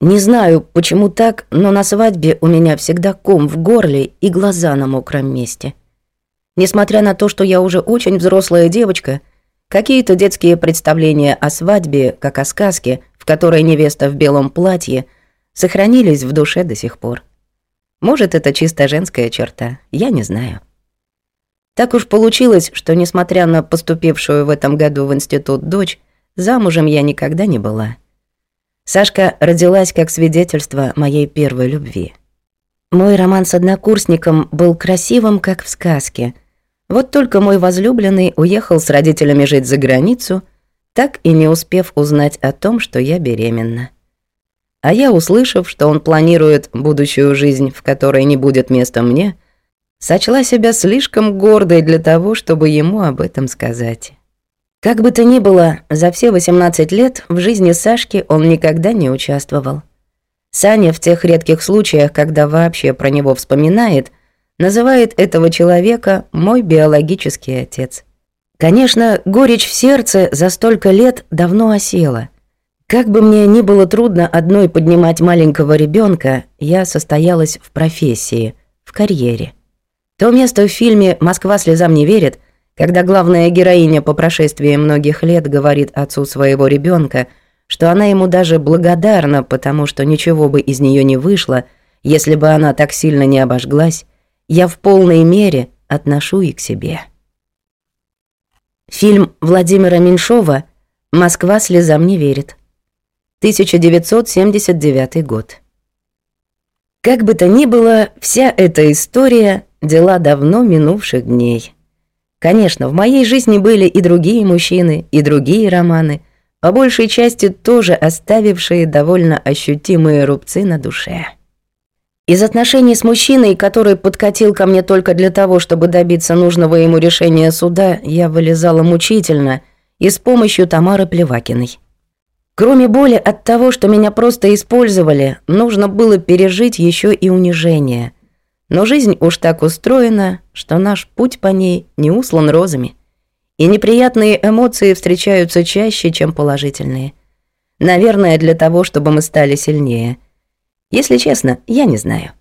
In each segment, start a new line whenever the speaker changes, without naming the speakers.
Не знаю, почему так, но на свадьбе у меня всегда ком в горле и глаза на мокром месте. Несмотря на то, что я уже очень взрослая девочка, какие-то детские представления о свадьбе, как о сказке, в которой невеста в белом платье, сохранились в душе до сих пор. Может, это чисто женская черта, я не знаю. Так уж получилось, что, несмотря на поступившую в этом году в институт дочь, замужем я никогда не была. Сашка родилась как свидетельство моей первой любви. Мой роман с однокурсником был красивым, как в сказке. Вот только мой возлюбленный уехал с родителями жить за границу, так и не успев узнать о том, что я беременна. А я, услышав, что он планирует будущую жизнь, в которой не будет места мне, сочла себя слишком гордой для того, чтобы ему об этом сказать. Как бы то ни было, за все 18 лет в жизни Сашки он никогда не участвовал. Саня в тех редких случаях, когда вообще про него вспоминает, называет этого человека «мой биологический отец». Конечно, горечь в сердце за столько лет давно осела. Как бы мне ни было трудно одной поднимать маленького ребенка, я состоялась в профессии, в карьере. То место в фильме «Москва слезам не верит», когда главная героиня по прошествии многих лет говорит отцу своего ребенка, что она ему даже благодарна, потому что ничего бы из нее не вышло, если бы она так сильно не обожглась, я в полной мере отношу и к себе. Фильм Владимира Меньшова «Москва слезам не верит». 1979 год. Как бы то ни было, вся эта история – дела давно минувших дней – Конечно, в моей жизни были и другие мужчины, и другие романы, по большей части тоже оставившие довольно ощутимые рубцы на душе. Из отношений с мужчиной, который подкатил ко мне только для того, чтобы добиться нужного ему решения суда, я вылезала мучительно и с помощью Тамары Плевакиной. Кроме боли от того, что меня просто использовали, нужно было пережить еще и унижение – но жизнь уж так устроена, что наш путь по ней не услан розами. И неприятные эмоции встречаются чаще, чем положительные. Наверное, для того, чтобы мы стали сильнее. Если честно, я не знаю.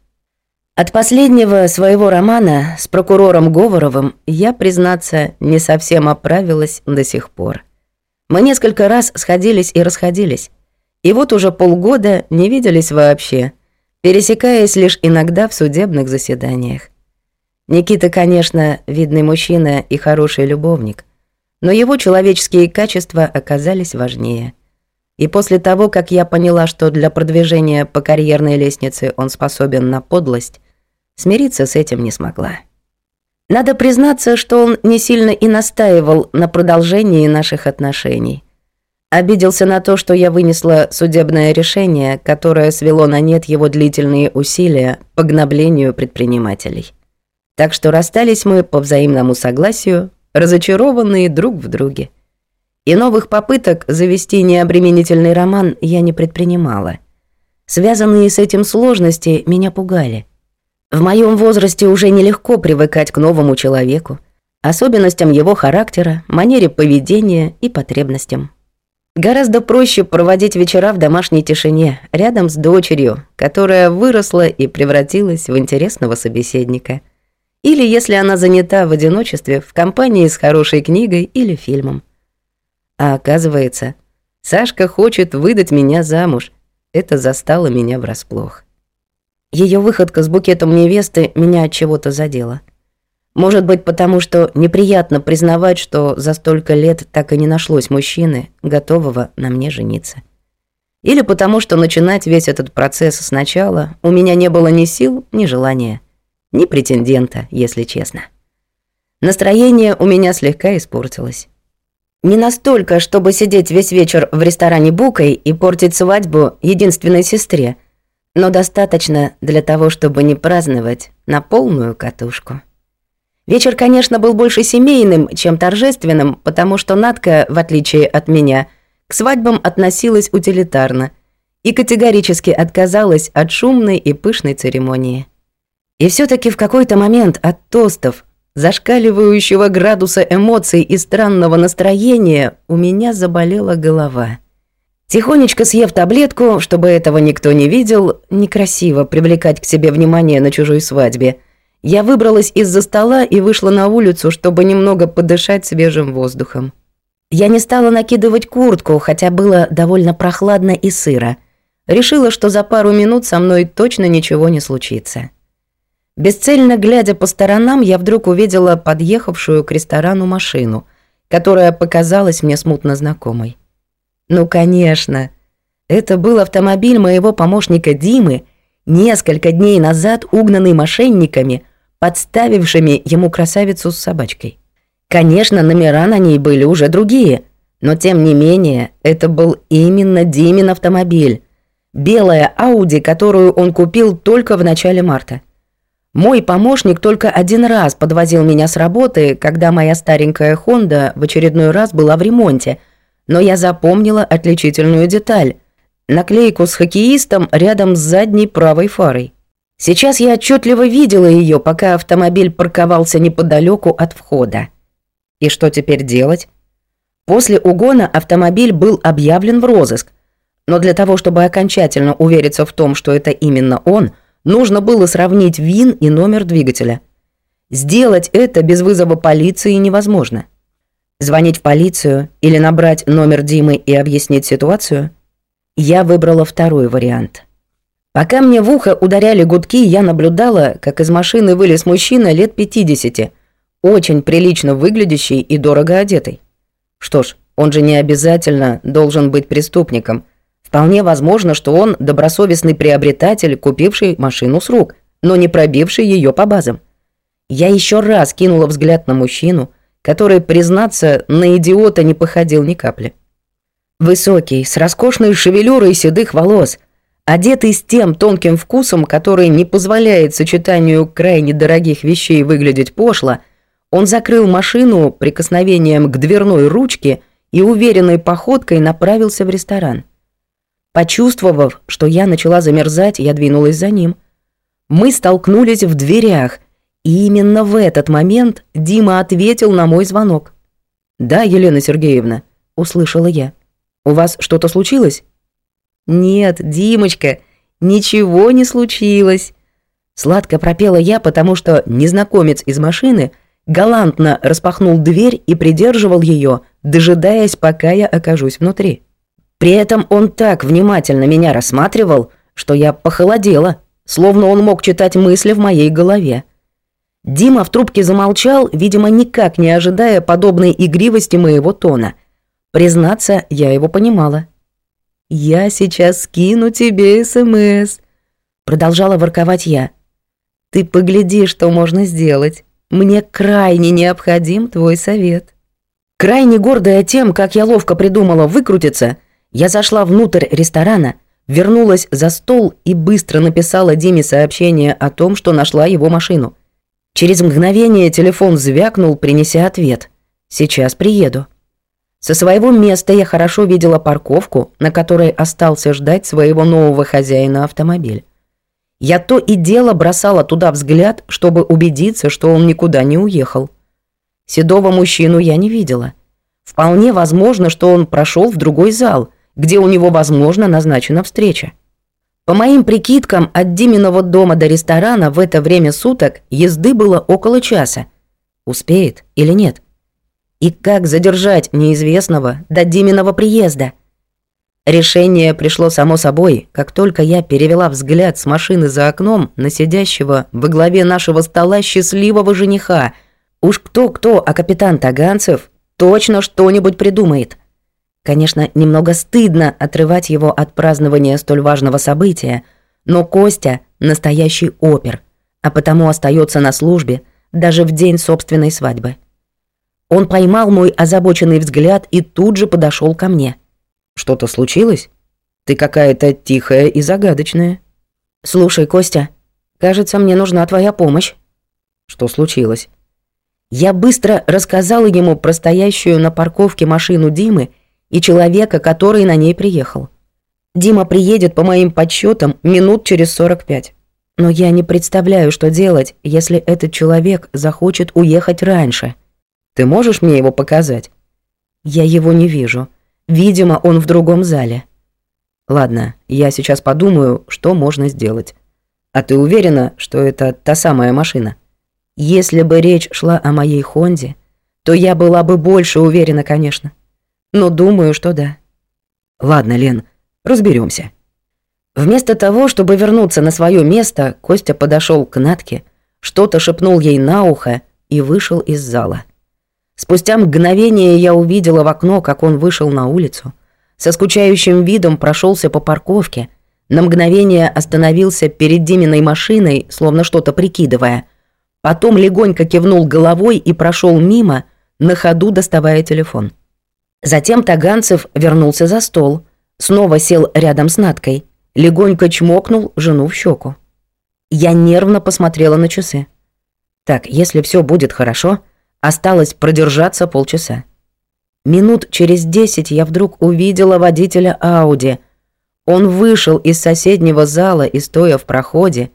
От последнего своего романа с прокурором Говоровым я, признаться, не совсем оправилась до сих пор. Мы несколько раз сходились и расходились. И вот уже полгода не виделись вообще – пересекаясь лишь иногда в судебных заседаниях. Никита, конечно, видный мужчина и хороший любовник, но его человеческие качества оказались важнее. И после того, как я поняла, что для продвижения по карьерной лестнице он способен на подлость, смириться с этим не смогла. Надо признаться, что он не сильно и настаивал на продолжении наших отношений. Обиделся на то, что я вынесла судебное решение, которое свело на нет его длительные усилия по гноблению предпринимателей. Так что расстались мы по взаимному согласию, разочарованные друг в друге. И новых попыток завести необременительный роман я не предпринимала. Связанные с этим сложности меня пугали. В моем возрасте уже нелегко привыкать к новому человеку, особенностям его характера, манере поведения и потребностям. Гораздо проще проводить вечера в домашней тишине, рядом с дочерью, которая выросла и превратилась в интересного собеседника. Или если она занята в одиночестве в компании с хорошей книгой или фильмом. А оказывается, Сашка хочет выдать меня замуж. Это застало меня врасплох. Ее выходка с букетом невесты меня от чего-то задела. Может быть, потому что неприятно признавать, что за столько лет так и не нашлось мужчины, готового на мне жениться. Или потому что начинать весь этот процесс сначала у меня не было ни сил, ни желания, ни претендента, если честно. Настроение у меня слегка испортилось. Не настолько, чтобы сидеть весь вечер в ресторане Букой и портить свадьбу единственной сестре, но достаточно для того, чтобы не праздновать на полную катушку. Вечер, конечно, был больше семейным, чем торжественным, потому что Надка, в отличие от меня, к свадьбам относилась утилитарно и категорически отказалась от шумной и пышной церемонии. И все таки в какой-то момент от тостов, зашкаливающего градуса эмоций и странного настроения у меня заболела голова. Тихонечко съев таблетку, чтобы этого никто не видел, некрасиво привлекать к себе внимание на чужой свадьбе, я выбралась из-за стола и вышла на улицу, чтобы немного подышать свежим воздухом. Я не стала накидывать куртку, хотя было довольно прохладно и сыро. Решила, что за пару минут со мной точно ничего не случится. Бесцельно глядя по сторонам, я вдруг увидела подъехавшую к ресторану машину, которая показалась мне смутно знакомой. Ну, конечно. Это был автомобиль моего помощника Димы, несколько дней назад угнанный мошенниками, подставившими ему красавицу с собачкой. Конечно, номера на ней были уже другие, но тем не менее, это был именно Димин автомобиль. Белая Ауди, которую он купил только в начале марта. Мой помощник только один раз подвозил меня с работы, когда моя старенькая Honda в очередной раз была в ремонте – но я запомнила отличительную деталь – наклейку с хоккеистом рядом с задней правой фарой. Сейчас я отчетливо видела ее, пока автомобиль парковался неподалеку от входа. И что теперь делать? После угона автомобиль был объявлен в розыск, но для того, чтобы окончательно увериться в том, что это именно он, нужно было сравнить ВИН и номер двигателя. Сделать это без вызова полиции невозможно. Звонить в полицию или набрать номер Димы и объяснить ситуацию? Я выбрала второй вариант. Пока мне в ухо ударяли гудки, я наблюдала, как из машины вылез мужчина лет 50, очень прилично выглядящий и дорого одетый. Что ж, он же не обязательно должен быть преступником. Вполне возможно, что он добросовестный приобретатель, купивший машину с рук, но не пробивший ее по базам. Я еще раз кинула взгляд на мужчину – который, признаться, на идиота не походил ни капли. Высокий, с роскошной шевелюрой седых волос, одетый с тем тонким вкусом, который не позволяет сочетанию крайне дорогих вещей выглядеть пошло, он закрыл машину прикосновением к дверной ручке и уверенной походкой направился в ресторан. Почувствовав, что я начала замерзать, я двинулась за ним. Мы столкнулись в дверях, и именно в этот момент Дима ответил на мой звонок. «Да, Елена Сергеевна», — услышала я. «У вас что-то случилось?» «Нет, Димочка, ничего не случилось», — сладко пропела я, потому что незнакомец из машины галантно распахнул дверь и придерживал ее, дожидаясь, пока я окажусь внутри. При этом он так внимательно меня рассматривал, что я похолодела, словно он мог читать мысли в моей голове. Дима в трубке замолчал, видимо, никак не ожидая подобной игривости моего тона. Признаться, я его понимала. «Я сейчас скину тебе СМС», — продолжала ворковать я. «Ты погляди, что можно сделать. Мне крайне необходим твой совет». Крайне гордая тем, как я ловко придумала выкрутиться, я зашла внутрь ресторана, вернулась за стол и быстро написала Диме сообщение о том, что нашла его машину. Через мгновение телефон звякнул, принеся ответ. «Сейчас приеду». Со своего места я хорошо видела парковку, на которой остался ждать своего нового хозяина автомобиль. Я то и дело бросала туда взгляд, чтобы убедиться, что он никуда не уехал. Седого мужчину я не видела. Вполне возможно, что он прошел в другой зал, где у него, возможно, назначена встреча. По моим прикидкам, от Диминого дома до ресторана в это время суток езды было около часа. Успеет или нет? И как задержать неизвестного до Диминого приезда? Решение пришло само собой, как только я перевела взгляд с машины за окном на сидящего во главе нашего стола счастливого жениха. Уж кто-кто, а капитан Таганцев точно что-нибудь придумает. Конечно, немного стыдно отрывать его от празднования столь важного события, но Костя – настоящий опер, а потому остается на службе даже в день собственной свадьбы. Он поймал мой озабоченный взгляд и тут же подошел ко мне. «Что-то случилось? Ты какая-то тихая и загадочная». «Слушай, Костя, кажется, мне нужна твоя помощь». «Что случилось?» Я быстро рассказала ему про стоящую на парковке машину Димы и человека, который на ней приехал. Дима приедет, по моим подсчетам, минут через 45. Но я не представляю, что делать, если этот человек захочет уехать раньше. Ты можешь мне его показать? Я его не вижу. Видимо, он в другом зале. Ладно, я сейчас подумаю, что можно сделать. А ты уверена, что это та самая машина? Если бы речь шла о моей Хонде, то я была бы больше уверена, конечно. Но думаю, что да. Ладно, Лен, разберемся. Вместо того, чтобы вернуться на свое место, Костя подошел к Натке, что-то шепнул ей на ухо и вышел из зала. Спустя мгновение я увидела в окно, как он вышел на улицу, со скучающим видом прошелся по парковке, на мгновение остановился перед Диминой машиной, словно что-то прикидывая. Потом легонько кивнул головой и прошел мимо, на ходу доставая телефон. Затем Таганцев вернулся за стол, снова сел рядом с Надкой, легонько чмокнул жену в щеку. Я нервно посмотрела на часы. Так, если все будет хорошо, осталось продержаться полчаса. Минут через десять я вдруг увидела водителя Ауди. Он вышел из соседнего зала и, стоя в проходе,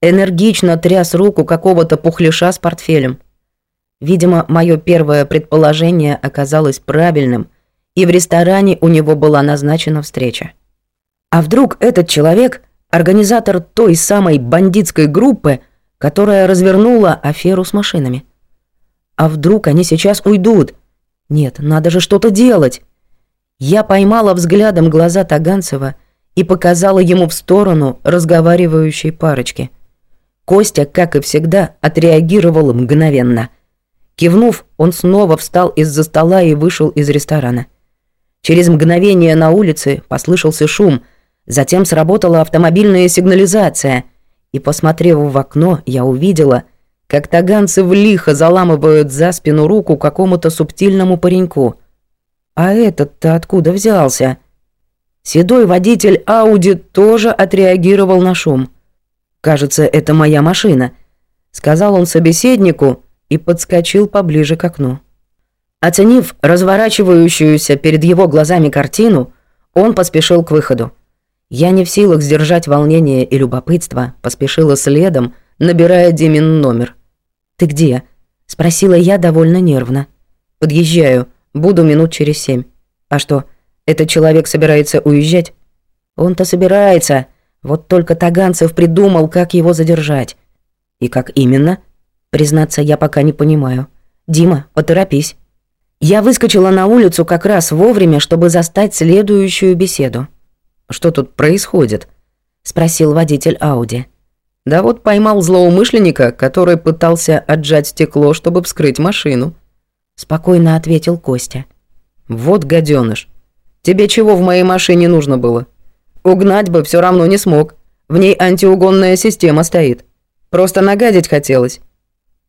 энергично тряс руку какого-то пухляша с портфелем. Видимо, мое первое предположение оказалось правильным, и в ресторане у него была назначена встреча. А вдруг этот человек – организатор той самой бандитской группы, которая развернула аферу с машинами? А вдруг они сейчас уйдут – нет, надо же что-то делать. Я поймала взглядом глаза Таганцева и показала ему в сторону разговаривающей парочки. Костя, как и всегда, отреагировал мгновенно. Кивнув, он снова встал из-за стола и вышел из ресторана. Через мгновение на улице послышался шум, затем сработала автомобильная сигнализация, и, посмотрев в окно, я увидела, как таганцы в лихо заламывают за спину руку какому-то субтильному пареньку. А этот-то откуда взялся? Седой водитель Ауди тоже отреагировал на шум. «Кажется, это моя машина», — сказал он собеседнику и подскочил поближе к окну. Оценив разворачивающуюся перед его глазами картину, он поспешил к выходу. Я не в силах сдержать волнение и любопытство, поспешила следом, набирая Димин номер. «Ты где?» – спросила я довольно нервно. «Подъезжаю. Буду минут через семь. А что, этот человек собирается уезжать?» «Он-то собирается. Вот только Таганцев придумал, как его задержать». «И как именно?» «Признаться, я пока не понимаю. Дима, поторопись». Я выскочила на улицу как раз вовремя, чтобы застать следующую беседу. «Что тут происходит?» – спросил водитель Ауди. Да вот поймал злоумышленника, который пытался отжать стекло, чтобы вскрыть машину. Спокойно ответил Костя. Вот гаденыш. Тебе чего в моей машине нужно было? Угнать бы все равно не смог. В ней антиугонная система стоит. Просто нагадить хотелось.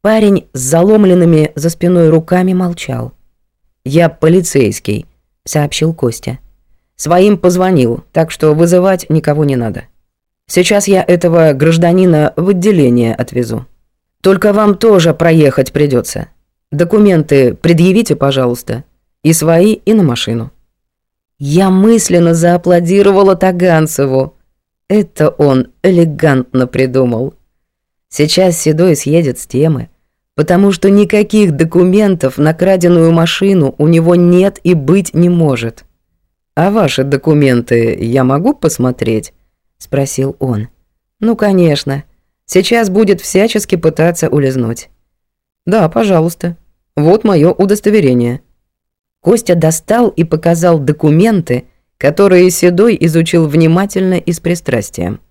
Парень с заломленными за спиной руками молчал. «Я полицейский», — сообщил Костя. «Своим позвонил, так что вызывать никого не надо». Сейчас я этого гражданина в отделение отвезу. Только вам тоже проехать придется. Документы предъявите, пожалуйста. И свои, и на машину». Я мысленно зааплодировала Таганцеву. Это он элегантно придумал. Сейчас Седой съедет с темы, потому что никаких документов на краденую машину у него нет и быть не может. А ваши документы я могу посмотреть? Спросил он. Ну, конечно. Сейчас будет всячески пытаться улизнуть. Да, пожалуйста. Вот моё удостоверение. Костя достал и показал документы, которые Седой изучил внимательно и с пристрастием.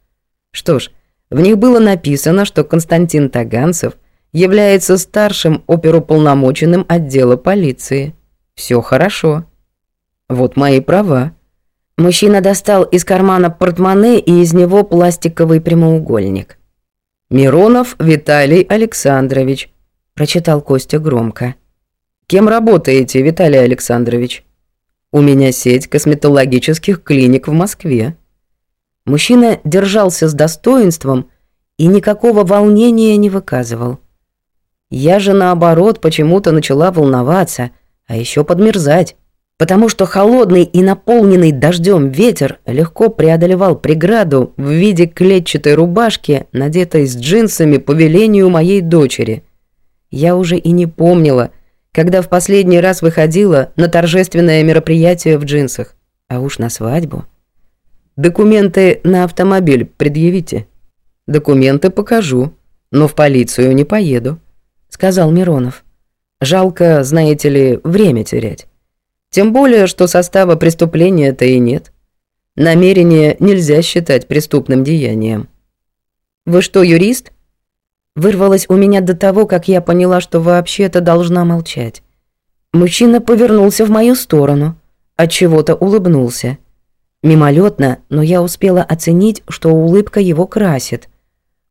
Что ж, в них было написано, что Константин Таганцев является старшим оперуполномоченным отдела полиции. Всё хорошо. Вот мои права. Мужчина достал из кармана портмоне и из него пластиковый прямоугольник. «Миронов Виталий Александрович», – прочитал Костя громко. «Кем работаете, Виталий Александрович?» «У меня сеть косметологических клиник в Москве». Мужчина держался с достоинством и никакого волнения не выказывал. Я же наоборот почему-то начала волноваться, а еще подмерзать потому что холодный и наполненный дождем ветер легко преодолевал преграду в виде клетчатой рубашки, надетой с джинсами по велению моей дочери. Я уже и не помнила, когда в последний раз выходила на торжественное мероприятие в джинсах, а уж на свадьбу. Документы на автомобиль предъявите. Документы покажу, но в полицию не поеду, сказал Миронов. Жалко, знаете ли, время терять. Тем более, что состава преступления-то и нет. Намерение нельзя считать преступным деянием. Вы что, юрист? Вырвалось у меня до того, как я поняла, что вообще-то должна молчать. Мужчина повернулся в мою сторону, от чего-то улыбнулся. Мимолетно, но я успела оценить, что улыбка его красит.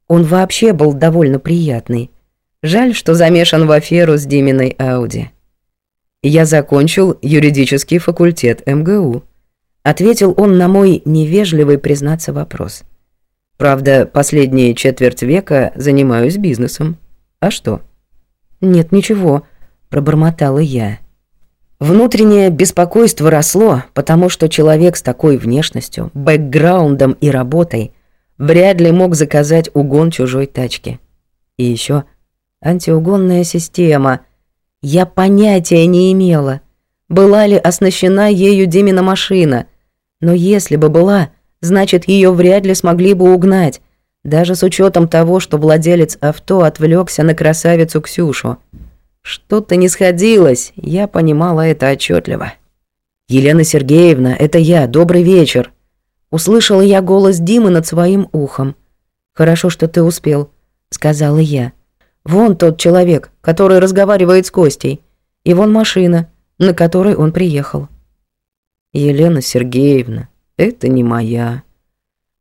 Он вообще был довольно приятный. Жаль, что замешан в аферу с Диминой Ауди. Я закончил юридический факультет МГУ. Ответил он на мой невежливый признаться вопрос. Правда, последние четверть века занимаюсь бизнесом. А что? Нет, ничего, пробормотала я. Внутреннее беспокойство росло, потому что человек с такой внешностью, бэкграундом и работой вряд ли мог заказать угон чужой тачки. И еще антиугонная система. Я понятия не имела, была ли оснащена ею Димина машина, но если бы была, значит, ее вряд ли смогли бы угнать, даже с учетом того, что владелец авто отвлекся на красавицу Ксюшу. Что-то не сходилось, я понимала это отчетливо. «Елена Сергеевна, это я, добрый вечер!» Услышала я голос Димы над своим ухом. «Хорошо, что ты успел», — сказала я. «Вон тот человек, который разговаривает с Костей, и вон машина, на которой он приехал». «Елена Сергеевна, это не моя».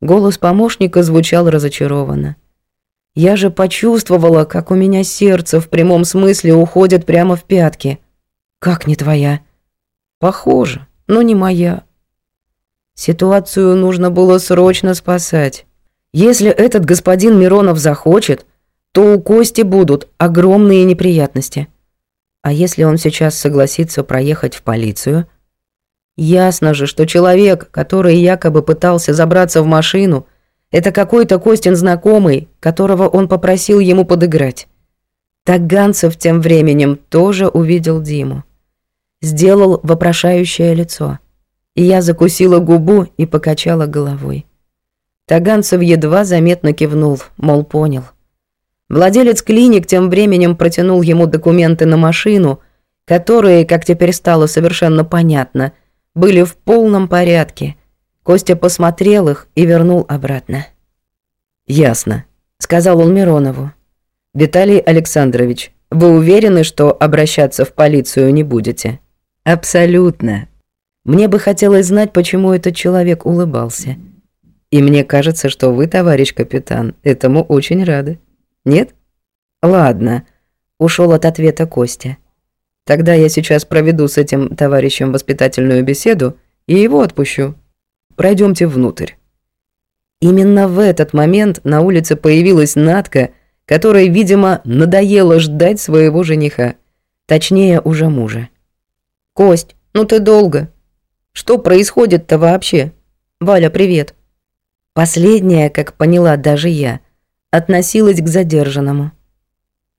Голос помощника звучал разочарованно. Я же почувствовала, как у меня сердце в прямом смысле уходит прямо в пятки. Как не твоя? Похоже, но не моя. Ситуацию нужно было срочно спасать. Если этот господин Миронов захочет, то у Кости будут огромные неприятности. А если он сейчас согласится проехать в полицию? Ясно же, что человек, который якобы пытался забраться в машину, это какой-то Костин знакомый, которого он попросил ему подыграть. Таганцев тем временем тоже увидел Диму. Сделал вопрошающее лицо. И я закусила губу и покачала головой. Таганцев едва заметно кивнул, мол, понял. Владелец клиник тем временем протянул ему документы на машину, которые, как теперь стало совершенно понятно, были в полном порядке – Костя посмотрел их и вернул обратно. «Ясно», — сказал он Миронову. «Виталий Александрович, вы уверены, что обращаться в полицию не будете?» «Абсолютно. Мне бы хотелось знать, почему этот человек улыбался. И мне кажется, что вы, товарищ капитан, этому очень рады. Нет? Ладно», — ушел от ответа Костя. «Тогда я сейчас проведу с этим товарищем воспитательную беседу и его отпущу». Пройдемте внутрь». Именно в этот момент на улице появилась Натка, которой, видимо, надоело ждать своего жениха. Точнее, уже мужа. «Кость, ну ты долго. Что происходит-то вообще? Валя, привет». Последняя, как поняла даже я, относилась к задержанному.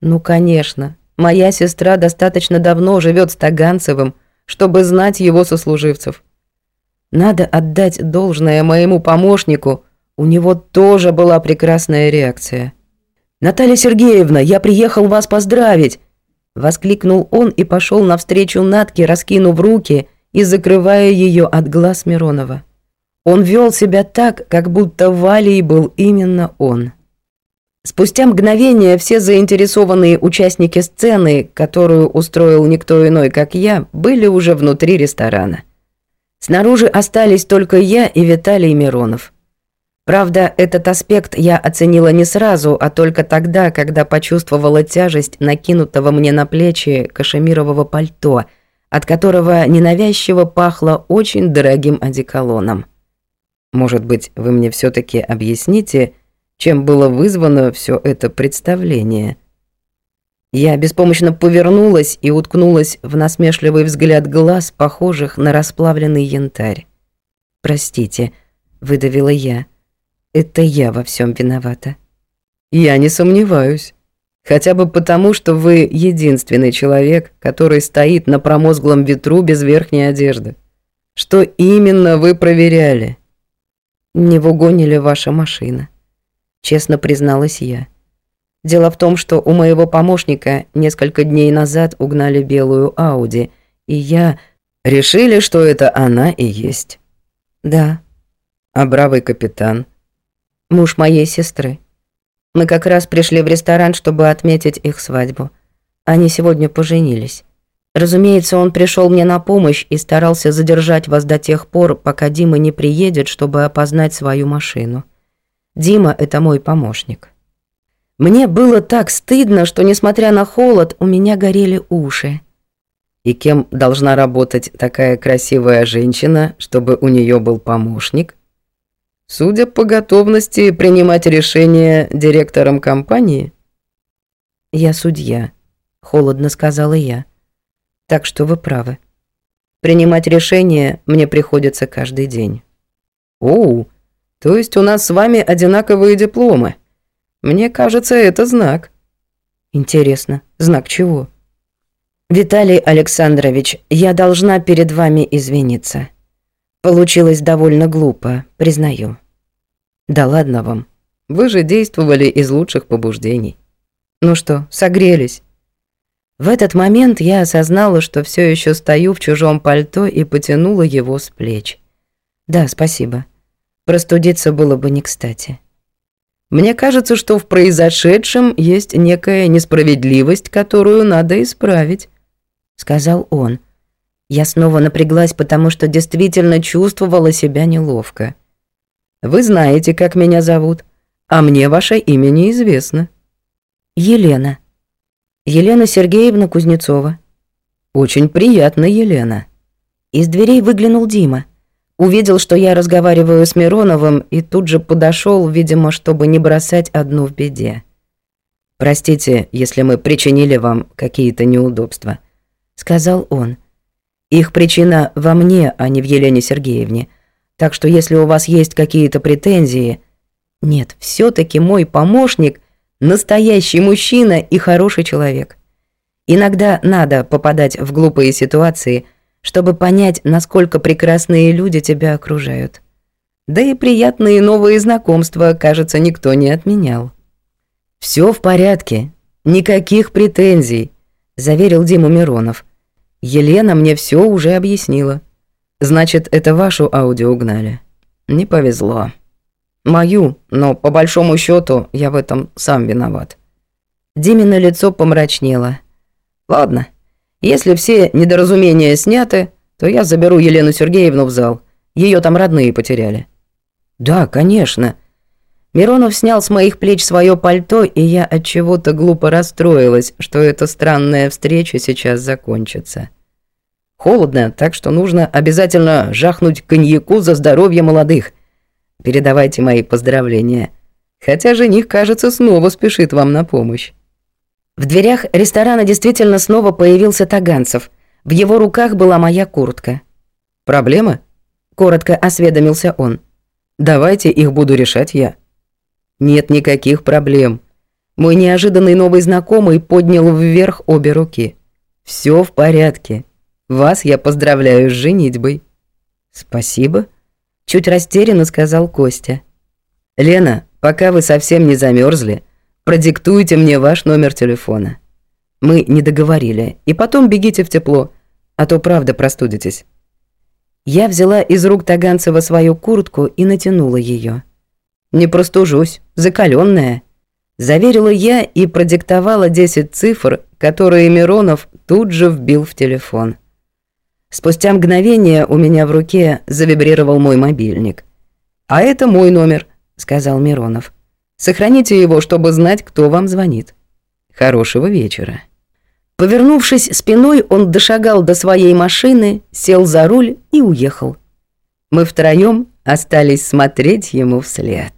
Ну, конечно, моя сестра достаточно давно живет с Таганцевым, чтобы знать его сослуживцев. Надо отдать должное моему помощнику, у него тоже была прекрасная реакция. «Наталья Сергеевна, я приехал вас поздравить!» Воскликнул он и пошел навстречу Натке, раскинув руки и закрывая ее от глаз Миронова. Он вел себя так, как будто Валей был именно он. Спустя мгновение все заинтересованные участники сцены, которую устроил никто иной, как я, были уже внутри ресторана. Снаружи остались только я и Виталий Миронов. Правда, этот аспект я оценила не сразу, а только тогда, когда почувствовала тяжесть накинутого мне на плечи кашемирового пальто, от которого ненавязчиво пахло очень дорогим одеколоном. Может быть, вы мне все таки объясните, чем было вызвано все это представление? Я беспомощно повернулась и уткнулась в насмешливый взгляд глаз, похожих на расплавленный янтарь. «Простите», — выдавила я. «Это я во всем виновата». «Я не сомневаюсь. Хотя бы потому, что вы единственный человек, который стоит на промозглом ветру без верхней одежды. Что именно вы проверяли?» «Не в угоне ли ваша машина?» Честно призналась я. Дело в том, что у моего помощника несколько дней назад угнали белую Ауди, и я...
Решили, что это она и есть.
Да.
А бравый капитан?
Муж моей сестры. Мы как раз пришли в ресторан, чтобы отметить их свадьбу. Они сегодня поженились. Разумеется, он пришел мне на помощь и старался задержать вас до тех пор, пока Дима не приедет, чтобы опознать свою машину. Дима – это мой помощник. Мне было так стыдно, что, несмотря на холод, у меня горели уши.
И кем должна работать такая красивая женщина, чтобы у нее был помощник? Судя по готовности принимать решения директором компании?
Я судья, холодно сказала я. Так что вы правы. Принимать решения мне приходится каждый день.
Оу, то есть у нас с вами одинаковые дипломы. Мне кажется, это знак.
Интересно, знак чего? Виталий Александрович, я должна перед вами извиниться. Получилось довольно глупо, признаю.
Да ладно вам. Вы же действовали из лучших побуждений.
Ну что, согрелись? В этот момент я осознала, что все еще стою в чужом пальто и потянула его с плеч. Да, спасибо. Простудиться было бы не кстати.
Мне кажется, что в произошедшем есть некая несправедливость, которую надо исправить,
сказал он. Я снова напряглась, потому что действительно чувствовала себя неловко.
Вы знаете, как меня зовут, а мне ваше имя неизвестно.
Елена. Елена Сергеевна Кузнецова.
Очень приятно, Елена.
Из дверей выглянул Дима. Увидел, что я разговариваю с Мироновым, и тут же подошел, видимо, чтобы не бросать одну в беде.
«Простите, если мы причинили вам какие-то неудобства», —
сказал он. «Их причина во мне, а не в Елене Сергеевне. Так что если у вас есть какие-то претензии...» «Нет, все таки мой помощник Настоящий мужчина и хороший человек. Иногда надо попадать в глупые ситуации, чтобы понять, насколько прекрасные люди тебя окружают. Да и приятные новые знакомства, кажется, никто не отменял.
Все в порядке, никаких претензий», — заверил Дима Миронов. «Елена мне все уже объяснила. Значит, это вашу аудио угнали. Не повезло». Мою, но по большому счету я в этом сам виноват.
Димина лицо помрачнело.
Ладно, если все недоразумения сняты, то я заберу Елену Сергеевну в зал. Ее там родные потеряли.
Да, конечно. Миронов снял с моих плеч свое пальто, и я от чего-то глупо расстроилась, что эта странная встреча сейчас закончится.
Холодно, так что нужно обязательно жахнуть коньяку за здоровье молодых – Передавайте мои поздравления. Хотя жених, кажется, снова спешит вам на помощь.
В дверях ресторана действительно снова появился Таганцев. В его руках была моя куртка.
«Проблема?»
– коротко осведомился он.
«Давайте их буду решать я». «Нет никаких проблем». Мой неожиданный новый знакомый поднял вверх обе руки. «Всё в порядке. Вас я поздравляю с женитьбой».
«Спасибо», Чуть растерянно сказал Костя.
«Лена, пока вы совсем не замерзли, продиктуйте мне ваш номер телефона. Мы не договорили, и потом бегите в тепло, а то правда простудитесь».
Я взяла из рук Таганцева свою куртку и натянула ее.
«Не простужусь, закаленная», — заверила я и продиктовала 10 цифр, которые Миронов тут же вбил в телефон. Спустя мгновение у меня в руке завибрировал мой мобильник. «А это мой номер», — сказал Миронов. «Сохраните его, чтобы знать, кто вам звонит. Хорошего вечера».
Повернувшись спиной, он дошагал до своей машины, сел за руль и уехал. Мы втроём остались смотреть ему вслед.